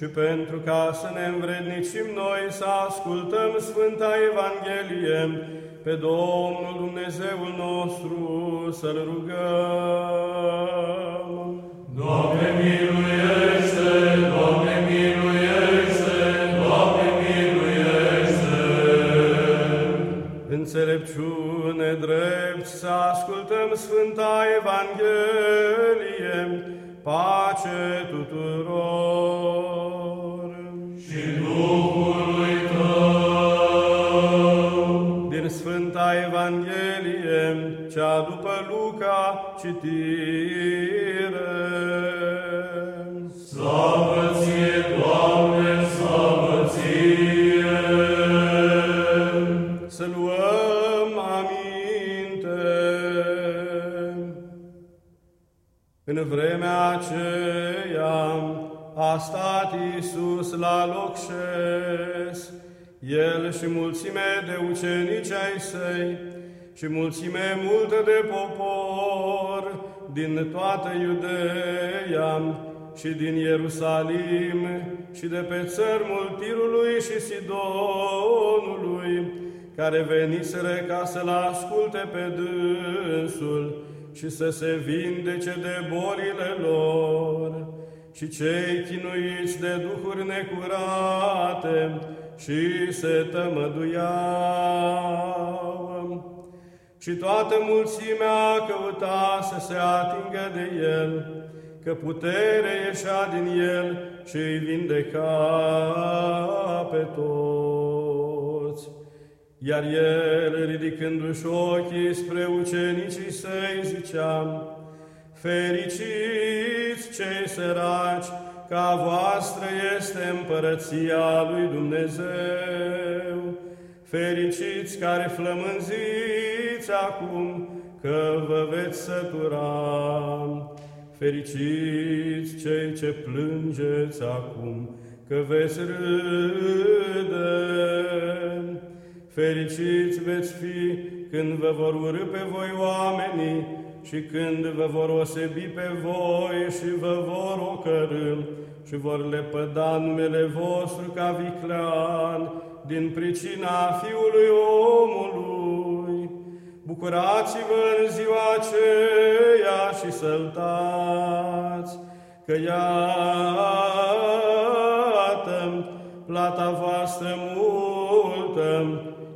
și pentru ca să ne învrednicim noi să ascultăm Sfânta Evanghelie, pe Domnul Dumnezeul nostru să-L rugăm. Doamne miluiește, Doamne miluiește, Doamne miluiește. Înțelepciune drept să ascultăm Sfânta Evanghelie, pace tuturor. Sfânta Evanghelie, cea după Luca, citire. Slavă ție, Doamne, slavă ție. Să luăm aminte. În vremea aceea a stat Iisus la loc șes, El și mulțime de ucenici ai săi, și mulțime multă de popor din toată Iudeea și din Ierusalim și de pe țărmul Tirului și Sidonului, care veniseră ca să-L asculte pe dânsul și să se vindece de bolile lor. Și cei chinuiți de duhuri necurate și se tămăduiau. Și toată mulțimea căuta să se atingă de el, că putere ieșea din el și îi vindeca pe toți. Iar el, ridicându-și ochii spre ucenicii săi, zicea, Fericiți cei săraci, ca voastră este împărăția lui Dumnezeu. Fericiți care flămânziți acum, că vă veți sătura. Fericiți cei ce plângeți acum, că veți râde. Fericiți veți fi când vă vor urâ pe voi oamenii și când vă vor osebi pe voi și vă vor ocărâ și vor lepăda numele vostru ca viclean din pricina Fiului omului. Bucurați-vă în ziua aceea și săltați, că iată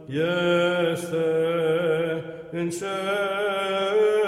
este in cer.